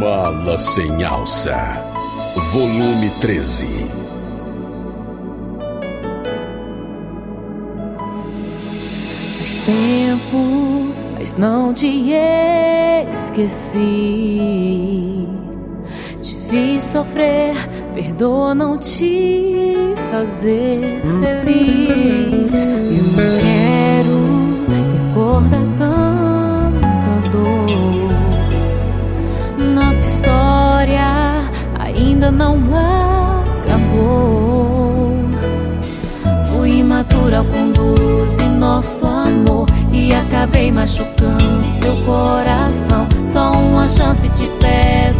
Mala sem alça. Volume 13. Faz tempo, mas não te esqueci. Te fiz sofrer, perdoa não te fazer feliz. Ainda não acabou. Fui imatura ao conduzir nosso amor e acabei machucando seu coração. Só uma chance te peço,